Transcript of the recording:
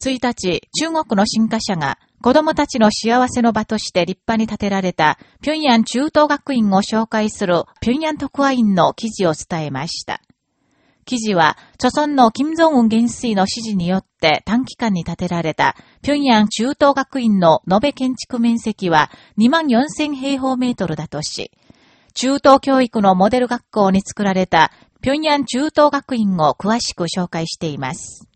1日、中国の進化者が子供たちの幸せの場として立派に建てられた平壌中等学院を紹介する平壌特派員の記事を伝えました。記事は、著村の金正恩元帥の指示によって短期間に建てられた平壌中等学院の延べ建築面積は2万4000平方メートルだとし、中等教育のモデル学校に作られた平壌中等学院を詳しく紹介しています。